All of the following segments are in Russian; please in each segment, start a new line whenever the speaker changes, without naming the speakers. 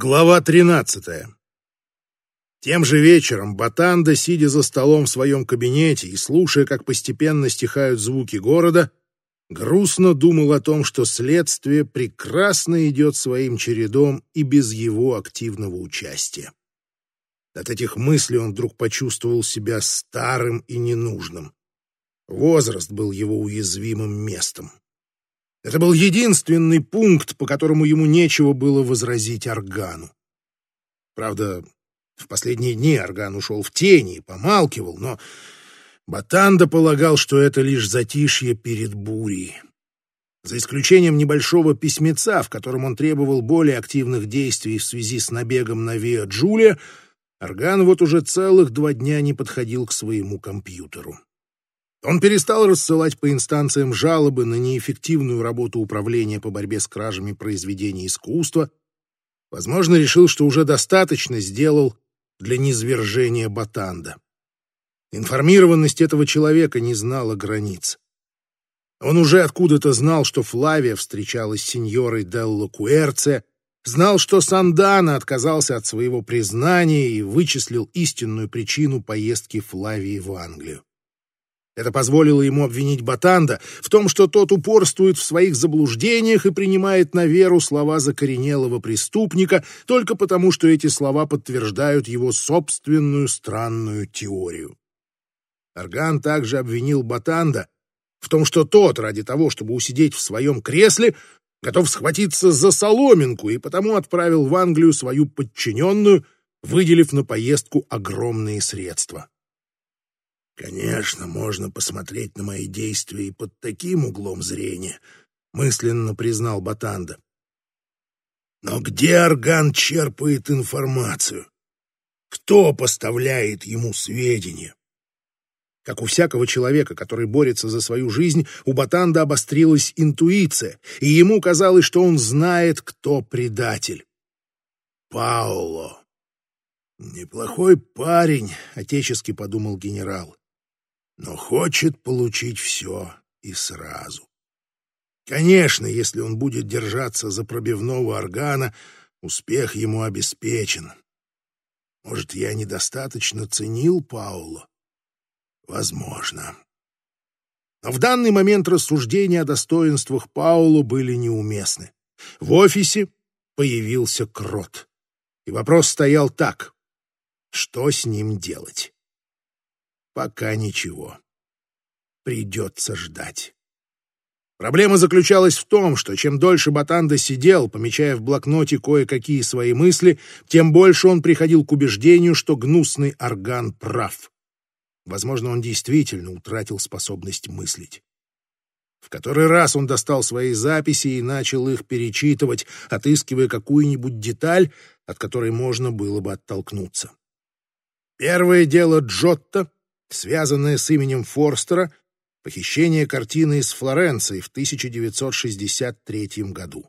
Глава 13. Тем же вечером Батанда, сидя за столом в своем кабинете и слушая, как постепенно стихают звуки города, грустно думал о том, что следствие прекрасно идет своим чередом и без его активного участия. От этих мыслей он вдруг почувствовал себя старым и ненужным. Возраст был его уязвимым местом. Это был единственный пункт, по которому ему нечего было возразить Органу. Правда, в последние дни Орган ушел в тени и помалкивал, но Батанда полагал, что это лишь затишье перед бурей. За исключением небольшого письмеца, в котором он требовал более активных действий в связи с набегом на Виа Джулия, Орган вот уже целых два дня не подходил к своему компьютеру. Он перестал рассылать по инстанциям жалобы на неэффективную работу управления по борьбе с кражами произведений искусства. Возможно, решил, что уже достаточно сделал для низвержения Батанда. Информированность этого человека не знала границ. Он уже откуда-то знал, что Флавия встречалась с сеньорой Делло Куэрце, знал, что Сандана отказался от своего признания и вычислил истинную причину поездки Флавии в Англию. Это позволило ему обвинить Батанда в том, что тот упорствует в своих заблуждениях и принимает на веру слова закоренелого преступника только потому, что эти слова подтверждают его собственную странную теорию. Арган также обвинил Батанда в том, что тот, ради того, чтобы усидеть в своем кресле, готов схватиться за соломинку и потому отправил в Англию свою подчиненную, выделив на поездку огромные средства. Конечно, можно посмотреть на мои действия и под таким углом зрения, мысленно признал Батанда. Но где орган черпает информацию? Кто поставляет ему сведения? Как у всякого человека, который борется за свою жизнь, у Батанда обострилась интуиция, и ему казалось, что он знает, кто предатель. Пауло. Неплохой парень, отечески подумал генерал но хочет получить все и сразу. Конечно, если он будет держаться за пробивного органа, успех ему обеспечен. Может, я недостаточно ценил Пауло? Возможно. Но в данный момент рассуждения о достоинствах Пауло были неуместны. В офисе появился Крот. И вопрос стоял так. Что с ним делать? Пока ничего. Придется ждать. Проблема заключалась в том, что чем дольше Батанда сидел, помечая в блокноте кое-какие свои мысли, тем больше он приходил к убеждению, что гнусный орган прав. Возможно, он действительно утратил способность мыслить. В который раз он достал свои записи и начал их перечитывать, отыскивая какую-нибудь деталь, от которой можно было бы оттолкнуться. Первое дело Джотто связанное с именем Форстера, похищение картины из Флоренции в 1963 году.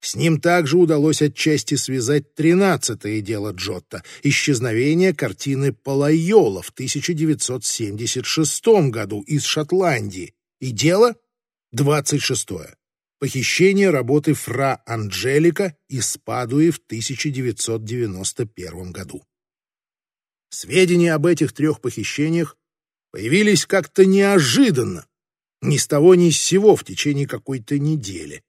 С ним также удалось отчасти связать тринадцатое дело Джотто — исчезновение картины Палайола в 1976 году из Шотландии, и дело двадцать шестое — похищение работы Фра Анджелика из Падуи в 1991 году. Сведения об этих трех похищениях появились как-то неожиданно, ни с того ни с сего в течение какой-то недели.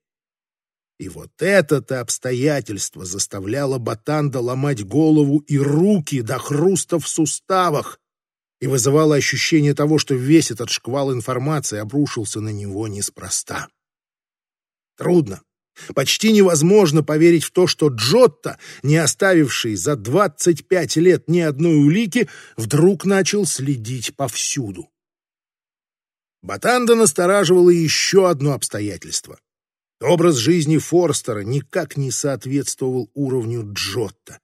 И вот это-то обстоятельство заставляло Батанда ломать голову и руки до хруста в суставах и вызывало ощущение того, что весь этот шквал информации обрушился на него неспроста. Трудно, Почти невозможно поверить в то, что Джотто, не оставивший за 25 лет ни одной улики, вдруг начал следить повсюду. Батанда настораживало еще одно обстоятельство. Образ жизни Форстера никак не соответствовал уровню Джотто.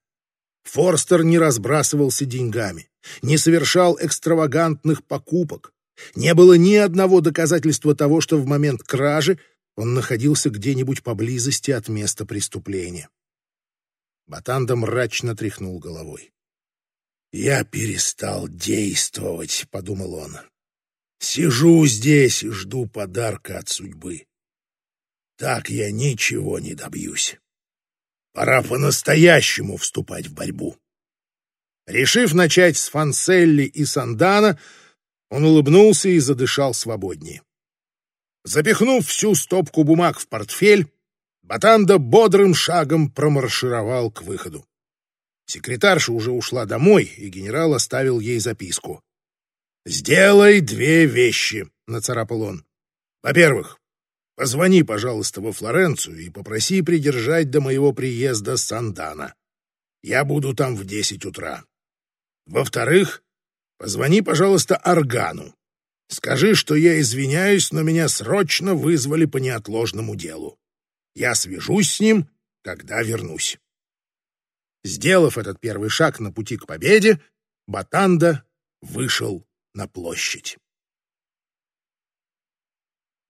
Форстер не разбрасывался деньгами, не совершал экстравагантных покупок. Не было ни одного доказательства того, что в момент кражи он находился где-нибудь поблизости от места преступления. Батанда мрачно тряхнул головой. «Я перестал действовать», — подумал он. «Сижу здесь и жду подарка от судьбы. Так я ничего не добьюсь. Пора по-настоящему вступать в борьбу. Решив начать с Фанселли и Сандана, он улыбнулся и задышал свободнее. Запихнув всю стопку бумаг в портфель, Батанда бодрым шагом промаршировал к выходу. Секретарша уже ушла домой, и генерал оставил ей записку. «Сделай две вещи», — нацарапал он. «Во-первых, позвони, пожалуйста, во Флоренцию и попроси придержать до моего приезда Сандана. Я буду там в десять утра. Во-вторых, позвони, пожалуйста, Органу. Скажи, что я извиняюсь, но меня срочно вызвали по неотложному делу. Я свяжусь с ним, когда вернусь. Сделав этот первый шаг на пути к победе, Батанда вышел на площадь.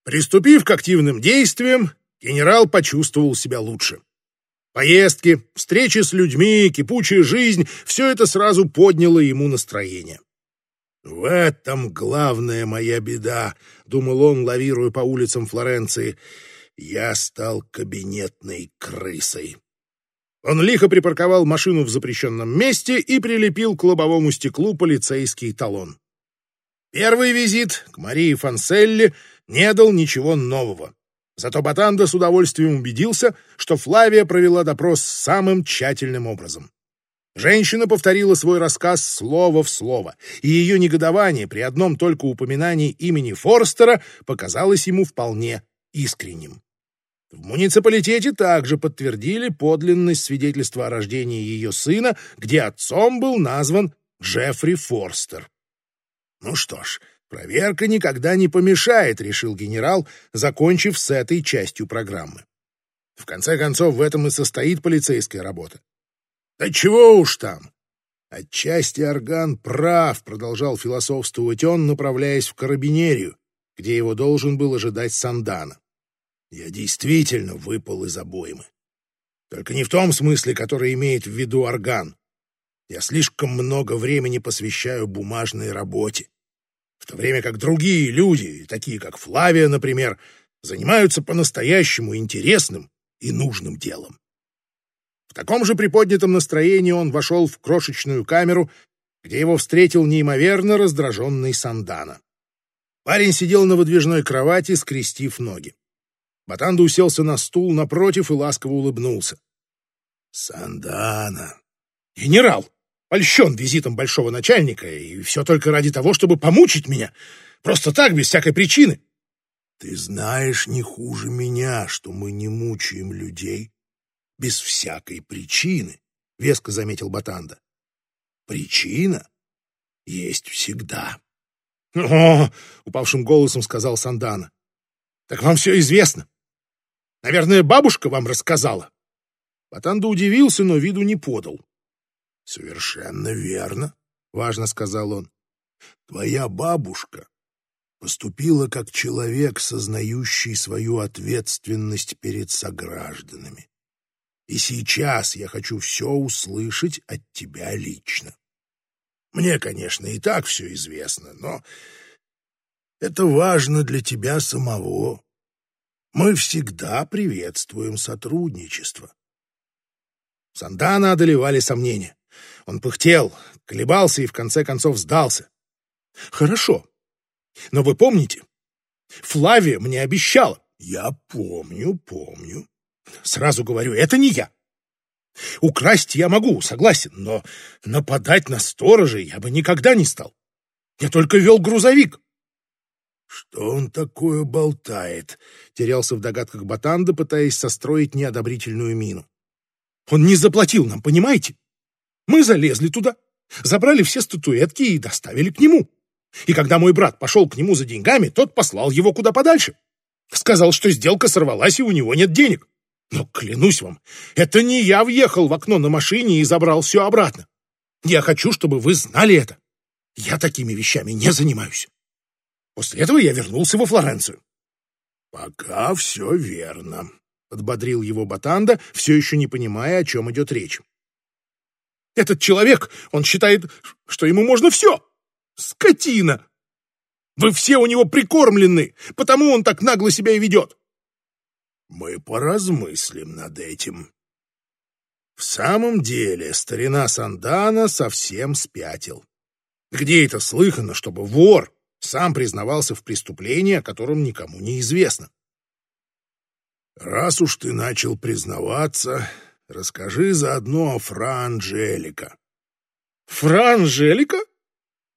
Приступив к активным действиям, генерал почувствовал себя лучше. Поездки, встречи с людьми, кипучая жизнь — все это сразу подняло ему настроение. «В этом главная моя беда», — думал он, лавируя по улицам Флоренции. «Я стал кабинетной крысой». Он лихо припарковал машину в запрещенном месте и прилепил к лобовому стеклу полицейский талон. Первый визит к Марии Фанселли не дал ничего нового. Зато Батанда с удовольствием убедился, что Флавия провела допрос самым тщательным образом. Женщина повторила свой рассказ слово в слово, и ее негодование при одном только упоминании имени Форстера показалось ему вполне искренним. В муниципалитете также подтвердили подлинность свидетельства о рождении ее сына, где отцом был назван Джеффри Форстер. Ну что ж, проверка никогда не помешает, решил генерал, закончив с этой частью программы. В конце концов, в этом и состоит полицейская работа. Да чего уж там. Отчасти орган прав, продолжал философствовать он, направляясь в карабинерию, где его должен был ожидать Сандана. Я действительно выпал из обоймы. Только не в том смысле, который имеет в виду орган. Я слишком много времени посвящаю бумажной работе. В то время как другие люди, такие как Флавия, например, занимаются по-настоящему интересным и нужным делом. Таком же приподнятом настроении он вошел в крошечную камеру, где его встретил неимоверно раздраженный Сандана. Парень сидел на выдвижной кровати, скрестив ноги. Батанда уселся на стул напротив и ласково улыбнулся. «Сандана!» «Генерал! Польщен визитом большого начальника, и все только ради того, чтобы помучить меня. Просто так, без всякой причины!» «Ты знаешь не хуже меня, что мы не мучаем людей без всякой причины, — веско заметил Батанда. Причина есть всегда. — О! — упавшим голосом сказал Сандана. — Так вам все известно. Наверное, бабушка вам рассказала. Батанда удивился, но виду не подал. — Совершенно верно, — важно сказал он. — Твоя бабушка поступила как человек, сознающий свою ответственность перед согражданами. И сейчас я хочу все услышать от тебя лично. Мне, конечно, и так все известно, но это важно для тебя самого. Мы всегда приветствуем сотрудничество. Сандана одолевали сомнения. Он пыхтел, колебался и в конце концов сдался. Хорошо. Но вы помните? Флавия мне обещала. Я помню, помню. Сразу говорю, это не я. Украсть я могу, согласен, но нападать на сторожа я бы никогда не стал. Я только вел грузовик. Что он такое болтает? Терялся в догадках Батанда, пытаясь состроить неодобрительную мину. Он не заплатил нам, понимаете? Мы залезли туда, забрали все статуэтки и доставили к нему. И когда мой брат пошел к нему за деньгами, тот послал его куда подальше. Сказал, что сделка сорвалась, и у него нет денег. Но, клянусь вам, это не я въехал в окно на машине и забрал все обратно. Я хочу, чтобы вы знали это. Я такими вещами не занимаюсь. После этого я вернулся во Флоренцию. Пока все верно, подбодрил его Батанда, все еще не понимая, о чем идет речь. Этот человек, он считает, что ему можно все. Скотина! Вы все у него прикормлены, потому он так нагло себя и ведет. Мы поразмыслим над этим. В самом деле, старина Сандана совсем спятил. Где это слыхано, чтобы вор сам признавался в преступлении, о котором никому не известно? Раз уж ты начал признаваться, расскажи заодно о Фра Анжелика. Фра Анжелика?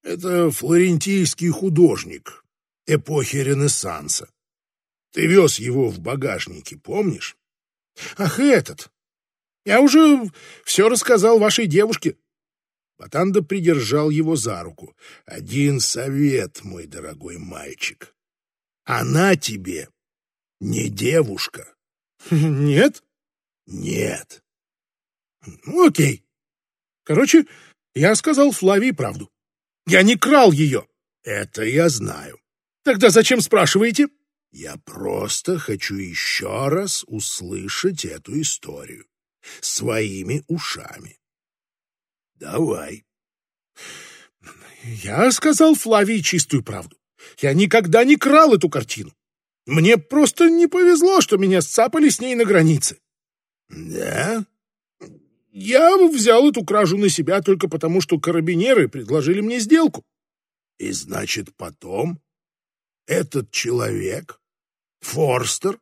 Это флорентийский художник эпохи Ренессанса. Ты вез его в багажнике, помнишь? Ах, этот! Я уже все рассказал вашей девушке. Батанда придержал его за руку. Один совет, мой дорогой мальчик. Она тебе не девушка. Нет? Нет. Ну, окей. Короче, я сказал Флавии правду. Я не крал ее. Это я знаю. Тогда зачем спрашиваете? Я просто хочу еще раз услышать эту историю своими ушами. Давай. Я сказал Флавии чистую правду. Я никогда не крал эту картину. Мне просто не повезло, что меня сцапали с ней на границе. Да? Я взял эту кражу на себя только потому, что карабинеры предложили мне сделку. И значит, потом этот человек, Форстер,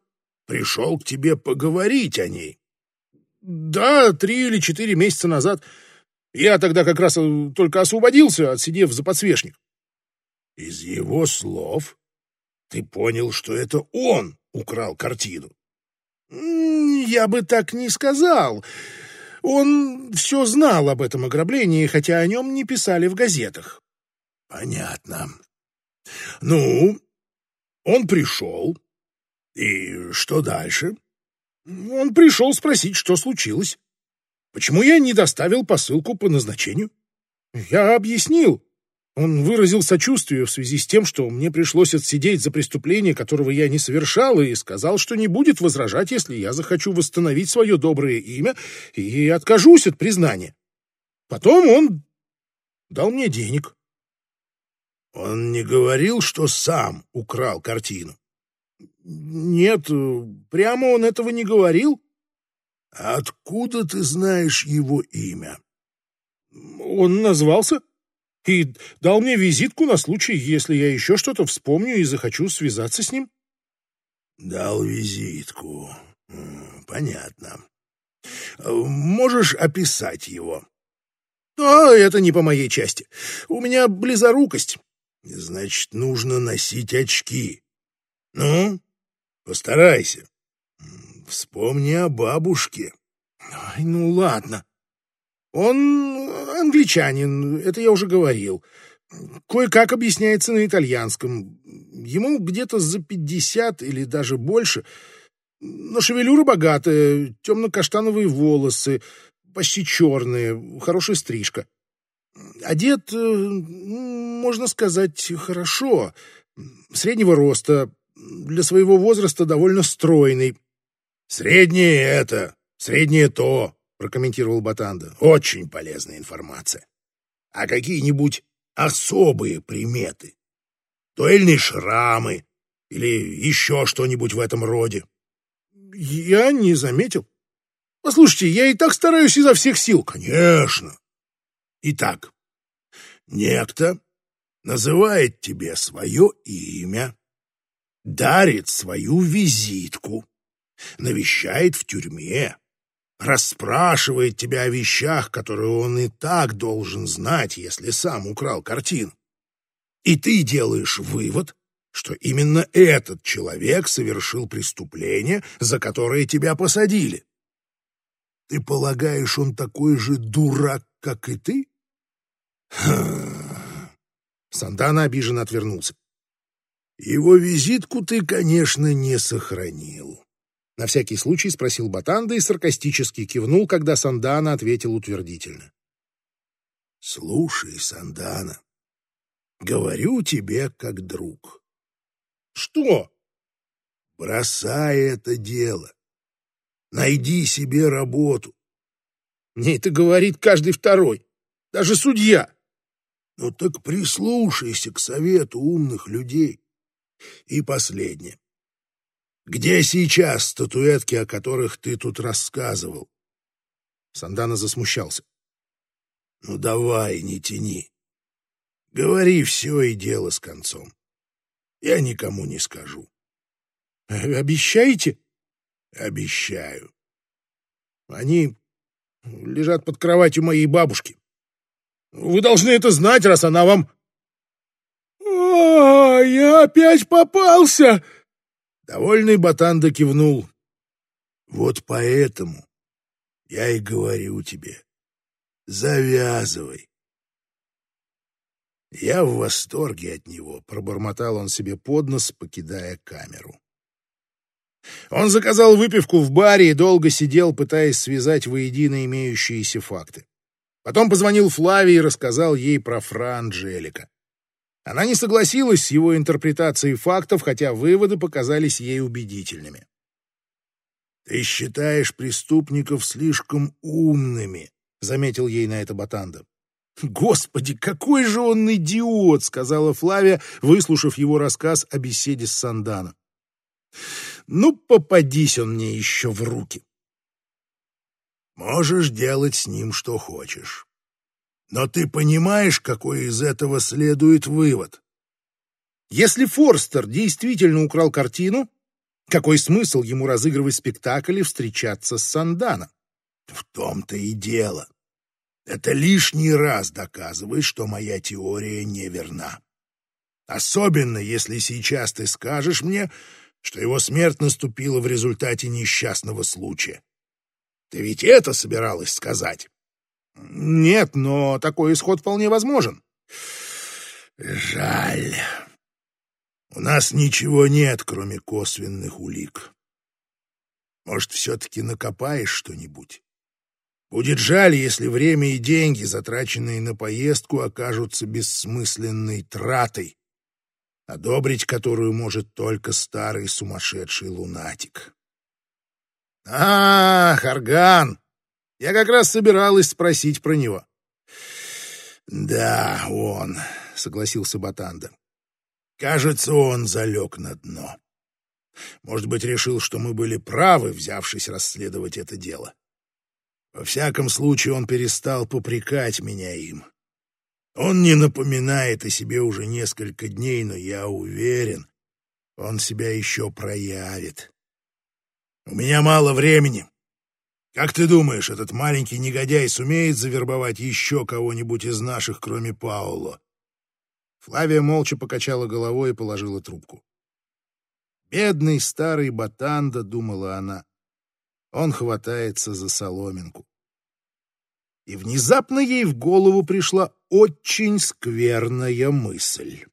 пришел к тебе поговорить о ней. Да, три или четыре месяца назад. Я тогда как раз э, только освободился, отсидев за подсвечник. Из его слов ты понял, что это он украл картину? Я бы так не сказал. Он все знал об этом ограблении, хотя о нем не писали в газетах. Понятно. Ну, он пришел. И что дальше? Он пришел спросить, что случилось. Почему я не доставил посылку по назначению? Я объяснил. Он выразил сочувствие в связи с тем, что мне пришлось отсидеть за преступление, которого я не совершал, и сказал, что не будет возражать, если я захочу восстановить свое доброе имя и откажусь от признания. Потом он дал мне денег. Он не говорил, что сам украл картину? Нет, прямо он этого не говорил. Откуда ты знаешь его имя? Он назвался и дал мне визитку на случай, если я еще что-то вспомню и захочу связаться с ним. Дал визитку. Понятно. Можешь описать его? А, это не по моей части. У меня близорукость. Значит, нужно носить очки. Ну, постарайся. Вспомни о бабушке. Ай, ну ладно. Он англичанин, это я уже говорил. Кое-как объясняется на итальянском. Ему где-то за пятьдесят или даже больше. Но шевелюра богатая, темно-каштановые волосы, почти черные, хорошая стрижка. Одет, э, можно сказать, хорошо, среднего роста, для своего возраста довольно стройный. «Среднее это, среднее то», — прокомментировал Батанда. «Очень полезная информация. А какие-нибудь особые приметы? Дуэльные шрамы или еще что-нибудь в этом роде?» «Я не заметил. Послушайте, я и так стараюсь изо всех сил». «Конечно. Итак, некто называет тебе свое имя, дарит свою визитку, навещает в тюрьме, расспрашивает тебя о вещах, которые он и так должен знать, если сам украл картину. И ты делаешь вывод, что именно этот человек совершил преступление, за которое тебя посадили. Ты полагаешь, он такой же дурак, как и ты? Сантана обиженно отвернулся. Его визитку ты, конечно, не сохранил. На всякий случай спросил Батанда и саркастически кивнул, когда Сандана ответил утвердительно. Слушай, Сандана, говорю тебе как друг. Что? Бросай это дело. Найди себе работу. Мне это говорит каждый второй, даже судья. Ну так прислушайся к совету умных людей. И последнее. Где сейчас статуэтки, о которых ты тут рассказывал? Сандана засмущался. «Ну давай, не тяни. Говори все и дело с концом. Я никому не скажу».
«Обещаете?»
«Обещаю. Они лежат под кроватью моей бабушки. Вы должны это знать, раз она вам...»
«А, я опять попался!»
Довольный Батанда кивнул. «Вот поэтому я и говорю тебе, завязывай. Я в восторге от него, пробормотал он себе под нос, покидая камеру. Он заказал выпивку в баре и долго сидел, пытаясь связать воедино имеющиеся факты. Потом позвонил Флаве и рассказал ей про Фра Анджелика. Она не согласилась с его интерпретацией фактов, хотя выводы показались ей убедительными. «Ты считаешь преступников слишком умными», — заметил ей на это Батанда.
«Господи, какой же он идиот!» — сказала Флавия, выслушав его рассказ о беседе с Санданом. «Ну, попадись он мне еще в руки!»
«Можешь делать с ним что хочешь. Но ты понимаешь, какой из этого следует вывод?»
Если Форстер действительно украл картину, какой смысл ему разыгрывать спектакль и встречаться с Санданом?
В том-то и дело. Это лишний раз доказывает, что моя теория неверна. Особенно, если сейчас ты скажешь мне, что его смерть наступила в результате несчастного случая. Ты ведь это собиралась сказать?
Нет, но такой исход вполне возможен.
Жаль. У нас ничего нет, кроме косвенных улик. Может, все-таки накопаешь что-нибудь? Будет жаль, если время и деньги, затраченные на поездку, окажутся бессмысленной тратой, одобрить которую может только старый сумасшедший лунатик.
А, Харган! Я как раз собиралась спросить про него.
Да, он, согласился Батанда. Кажется, он залег на дно. Может быть, решил, что мы были правы, взявшись расследовать это дело. Во всяком случае, он перестал попрекать меня им. Он не напоминает о себе уже несколько дней, но я уверен, он себя еще проявит. У меня мало времени. Как ты думаешь, этот маленький негодяй сумеет завербовать еще кого-нибудь из наших, кроме Пауло?
Флавия молча покачала головой и положила трубку. «Бедный старый Батанда», — думала она, — «он хватается за соломинку». И внезапно ей в голову пришла очень скверная мысль.